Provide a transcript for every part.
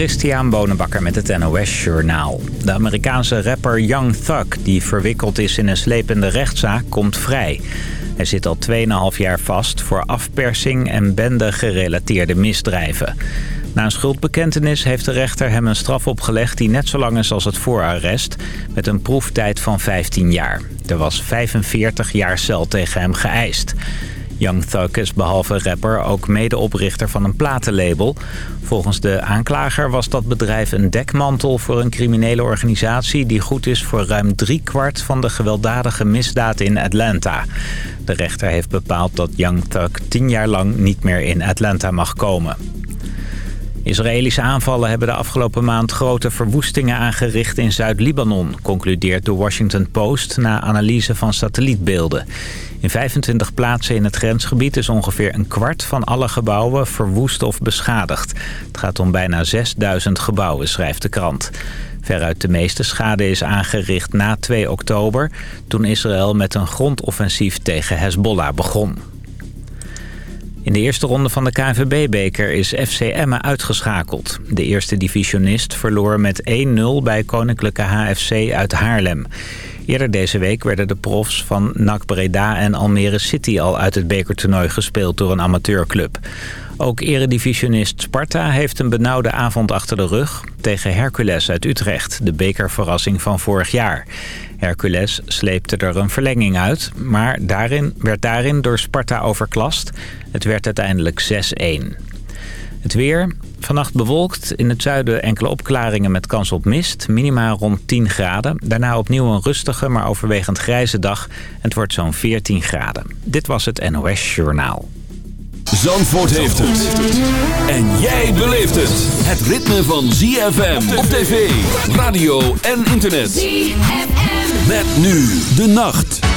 Christian Bonenbakker met het NOS Journaal. De Amerikaanse rapper Young Thug, die verwikkeld is in een slepende rechtszaak, komt vrij. Hij zit al 2,5 jaar vast voor afpersing en bende-gerelateerde misdrijven. Na een schuldbekentenis heeft de rechter hem een straf opgelegd... die net zo lang is als het voorarrest, met een proeftijd van 15 jaar. Er was 45 jaar cel tegen hem geëist. Young Thug is behalve rapper ook medeoprichter van een platenlabel. Volgens de aanklager was dat bedrijf een dekmantel voor een criminele organisatie... die goed is voor ruim driekwart van de gewelddadige misdaad in Atlanta. De rechter heeft bepaald dat Young Thug tien jaar lang niet meer in Atlanta mag komen. Israëlische aanvallen hebben de afgelopen maand grote verwoestingen aangericht in Zuid-Libanon, concludeert de Washington Post na analyse van satellietbeelden. In 25 plaatsen in het grensgebied is ongeveer een kwart van alle gebouwen verwoest of beschadigd. Het gaat om bijna 6000 gebouwen, schrijft de krant. Veruit de meeste schade is aangericht na 2 oktober... toen Israël met een grondoffensief tegen Hezbollah begon. In de eerste ronde van de KNVB-beker is FC Emmen uitgeschakeld. De eerste divisionist verloor met 1-0 bij Koninklijke HFC uit Haarlem. Eerder deze week werden de profs van NAC Breda en Almere City al uit het bekertoernooi gespeeld door een amateurclub. Ook eredivisionist Sparta heeft een benauwde avond achter de rug tegen Hercules uit Utrecht, de bekerverrassing van vorig jaar. Hercules sleepte er een verlenging uit, maar daarin werd daarin door Sparta overklast. Het werd uiteindelijk 6-1. Het weer. Vannacht bewolkt. In het zuiden enkele opklaringen met kans op mist. Minima rond 10 graden. Daarna opnieuw een rustige, maar overwegend grijze dag. Het wordt zo'n 14 graden. Dit was het NOS Journaal. Zandvoort heeft het. En jij beleeft het. Het ritme van ZFM op tv, radio en internet. ZFM. Met nu de nacht.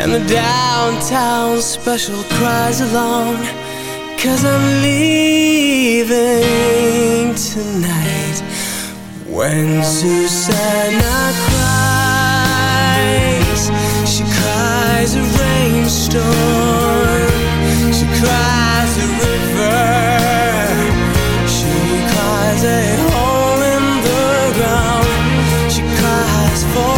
And the downtown special cries along. Cause I'm leaving tonight. When Susanna cries She cries a rainstorm. She cries a river. She cries a hole in the ground. She cries for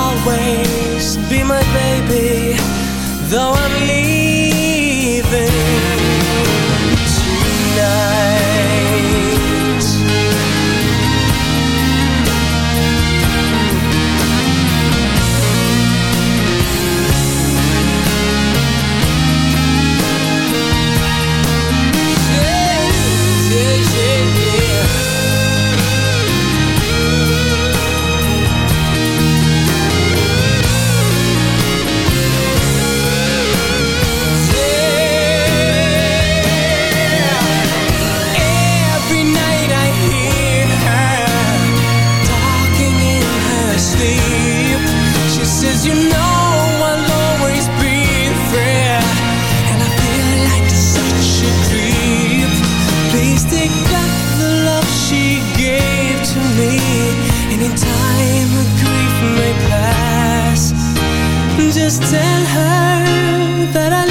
Though I'm Says, "You know I'll always be there," and I feel like such a creep. Please take back the love she gave to me. Any time her grief may pass, just tell her that I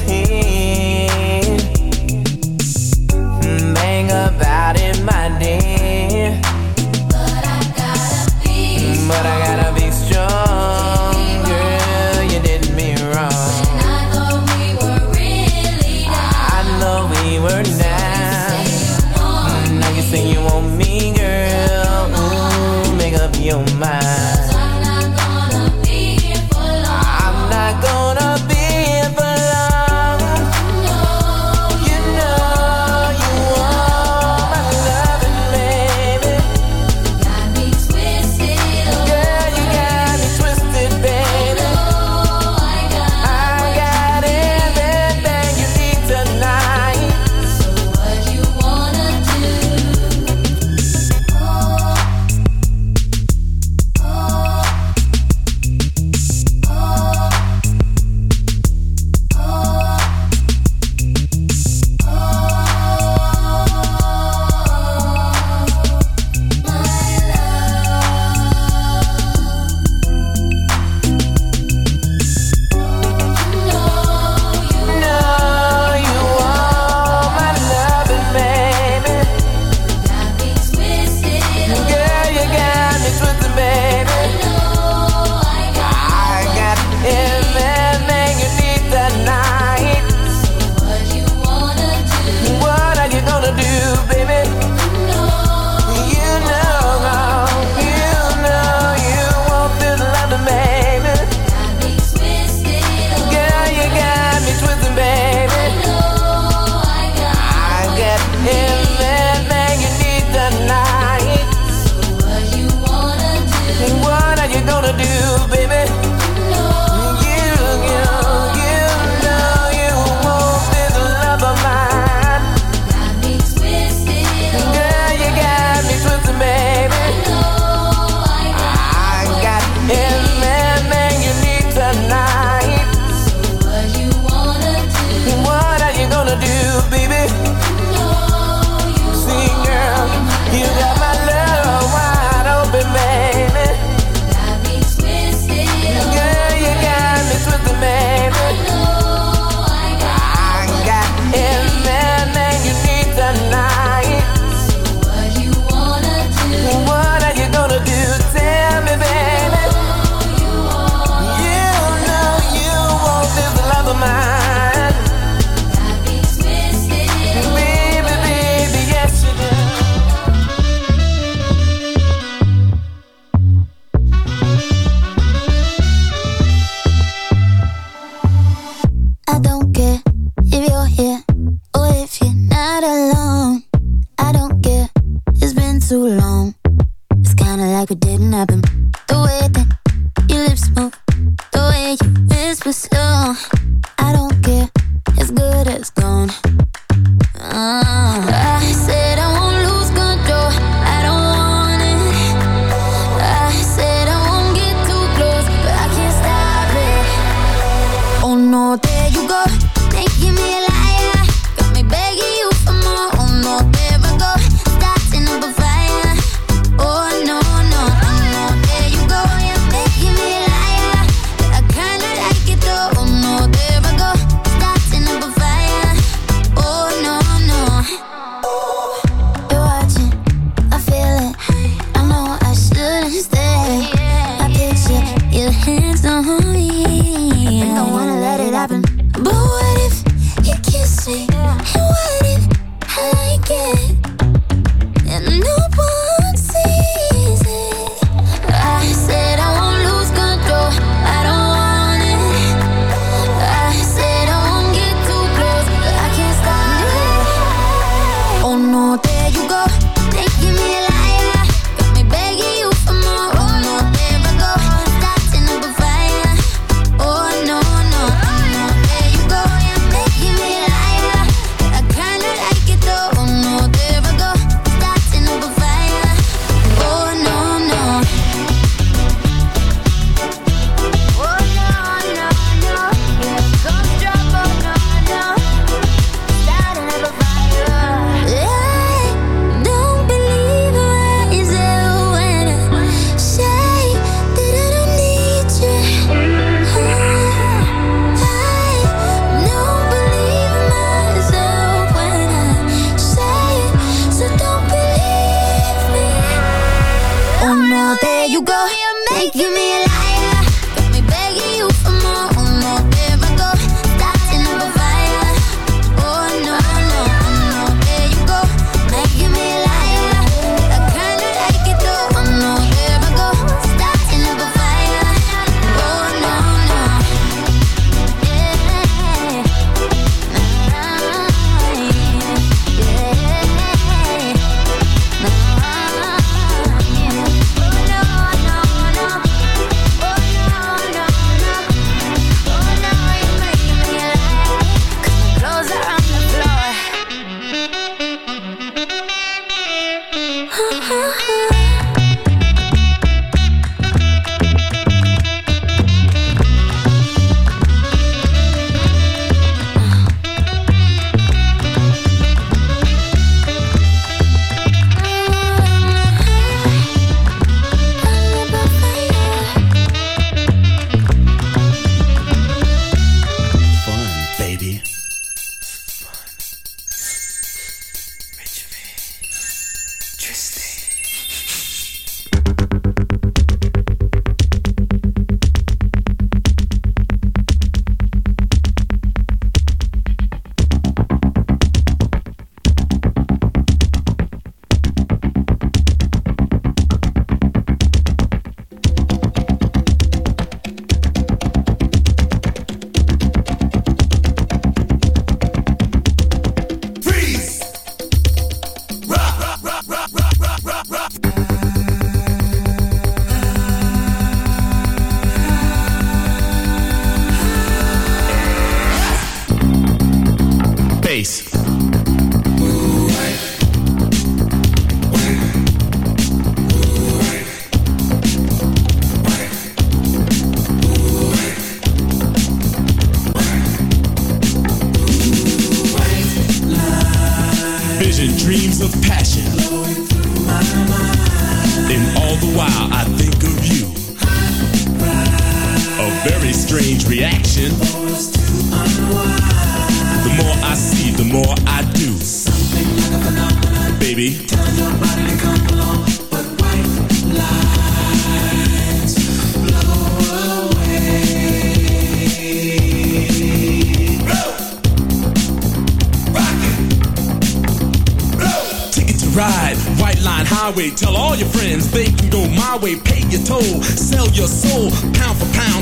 He. very strange reaction. The more I see, the more I do. Baby. Tell your body to come along, but white lights blow away. Blow. Rock blow. Ticket to ride line highway. Tell all your friends they can go my way. Pay your toll, sell your soul, pound for pound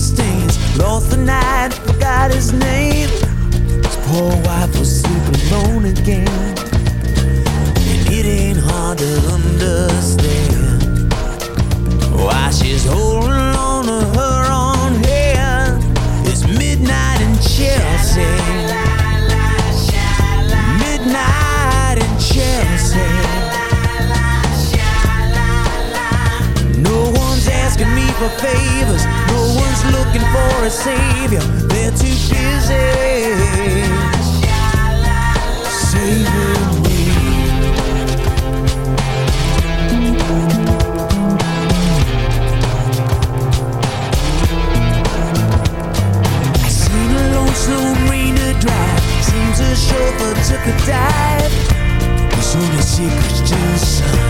Stains lost the night, forgot his name. His poor wife was sleeping alone again. And it ain't hard to understand why she's holding on to her own hand. It's midnight in Chelsea. Midnight in Chelsea. No one's asking me for favors. Savior. They're too busy saving me. I a lone slow marina drive. Seems the chauffeur took a dive. There's only secrets to the sun.